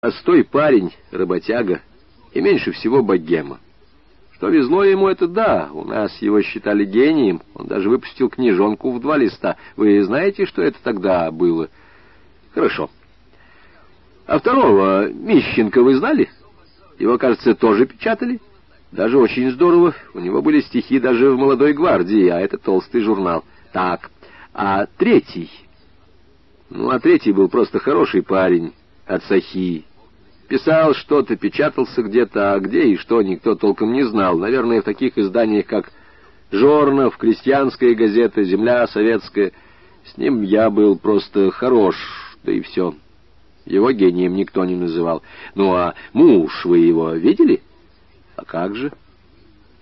Простой парень, работяга, и меньше всего богема. Что везло ему, это да, у нас его считали гением, он даже выпустил книжонку в два листа. Вы знаете, что это тогда было? Хорошо. А второго, Мищенко, вы знали? Его, кажется, тоже печатали? Даже очень здорово. У него были стихи даже в «Молодой гвардии», а это толстый журнал. Так, а третий? Ну, а третий был просто хороший парень от Сахи. Писал что-то, печатался где-то, а где и что никто толком не знал. Наверное, в таких изданиях, как «Жорнов», «Крестьянская газета», «Земля советская». С ним я был просто хорош, да и все. Его гением никто не называл. Ну, а муж вы его видели? А как же?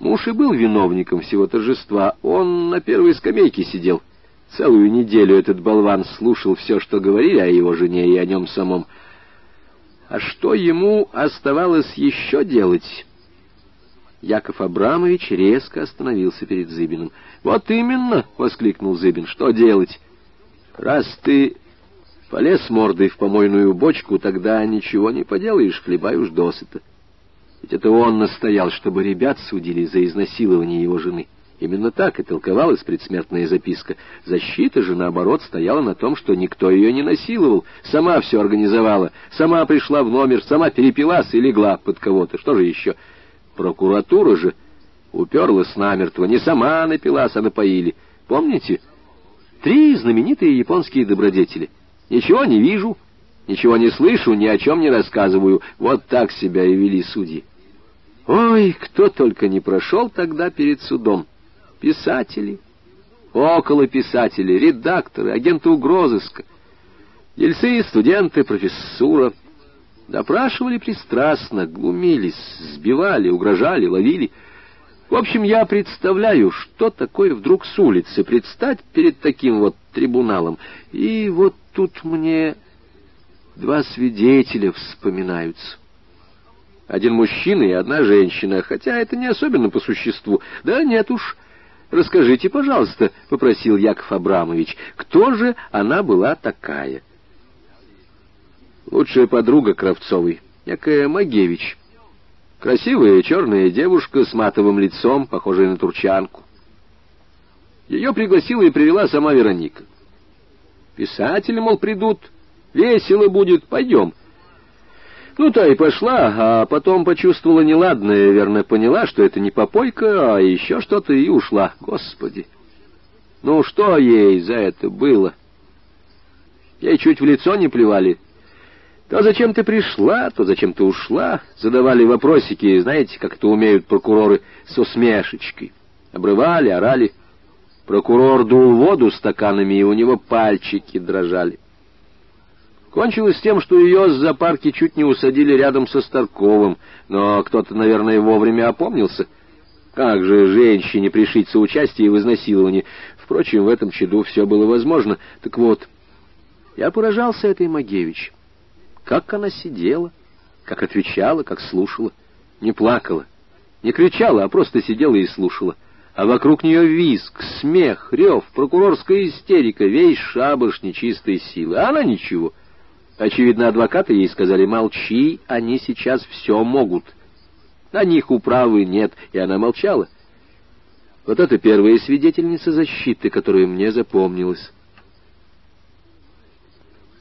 Муж и был виновником всего торжества. Он на первой скамейке сидел. Целую неделю этот болван слушал все, что говорили о его жене и о нем самом. А что ему оставалось еще делать? Яков Абрамович резко остановился перед Зыбиным. «Вот именно!» — воскликнул Зыбин. «Что делать? Раз ты полез мордой в помойную бочку, тогда ничего не поделаешь, хлебай уж досыта. Ведь это он настоял, чтобы ребят судили за изнасилование его жены». Именно так и толковалась предсмертная записка. Защита же, наоборот, стояла на том, что никто ее не насиловал. Сама все организовала, сама пришла в номер, сама перепилась и легла под кого-то. Что же еще? Прокуратура же уперлась намертво. Не сама напилась, а напоили. Помните? Три знаменитые японские добродетели. Ничего не вижу, ничего не слышу, ни о чем не рассказываю. Вот так себя и вели судьи. Ой, кто только не прошел тогда перед судом писатели, около писатели, редакторы, агенты угрозыска, дельцы, студенты, профессура. Допрашивали пристрастно, глумились, сбивали, угрожали, ловили. В общем, я представляю, что такое вдруг с улицы предстать перед таким вот трибуналом. И вот тут мне два свидетеля вспоминаются. Один мужчина и одна женщина, хотя это не особенно по существу. Да нет уж, Расскажите, пожалуйста, — попросил Яков Абрамович, — кто же она была такая? Лучшая подруга Кравцовой, некая Магевич. Красивая черная девушка с матовым лицом, похожая на турчанку. Ее пригласила и привела сама Вероника. Писатели, мол, придут, весело будет, пойдем. — ну, та и пошла, а потом почувствовала неладное, верно поняла, что это не попойка, а еще что-то, и ушла. Господи! Ну, что ей за это было? Ей чуть в лицо не плевали. То зачем ты пришла, то зачем ты ушла, задавали вопросики, знаете, как это умеют прокуроры, с усмешечкой. Обрывали, орали. Прокурор дул воду стаканами, и у него пальчики дрожали. Кончилось тем, что ее с зоопарки чуть не усадили рядом со Старковым, но кто-то, наверное, вовремя опомнился. Как же женщине пришить соучастие в изнасиловании? Впрочем, в этом чаду все было возможно. Так вот, я поражался этой Магевич. Как она сидела, как отвечала, как слушала. Не плакала, не кричала, а просто сидела и слушала. А вокруг нее визг, смех, рев, прокурорская истерика, весь шабаш нечистой силы. А она ничего — Очевидно, адвокаты ей сказали, молчи, они сейчас все могут. На них управы нет, и она молчала. Вот это первая свидетельница защиты, которая мне запомнилась.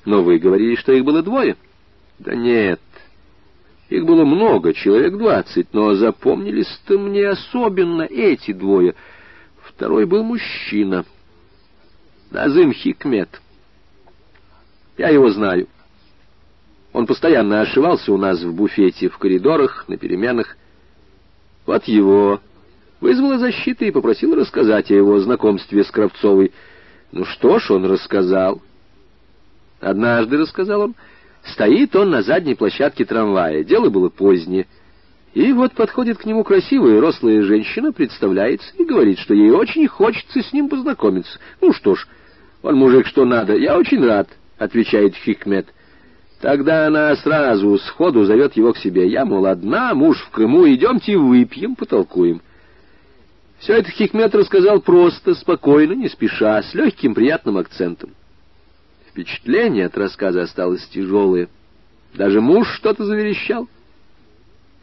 Но вы говорили, что их было двое? Да нет, их было много, человек двадцать, но запомнились-то мне особенно эти двое. Второй был мужчина, Назым Хикмет. Я его знаю. Он постоянно ошивался у нас в буфете, в коридорах, на переменах. Вот его вызвала защита и попросила рассказать о его знакомстве с Кравцовой. Ну что ж, он рассказал. Однажды, рассказал он, стоит он на задней площадке трамвая. Дело было позднее. И вот подходит к нему красивая рослая женщина, представляется и говорит, что ей очень хочется с ним познакомиться. Ну что ж, он мужик что надо, я очень рад, отвечает Хикмет. Тогда она сразу сходу зовет его к себе. Я, мол, одна, муж в Крыму, идемте выпьем, потолкуем. Все это Хикмет рассказал просто, спокойно, не спеша, с легким приятным акцентом. Впечатление от рассказа осталось тяжелое. Даже муж что-то заверещал.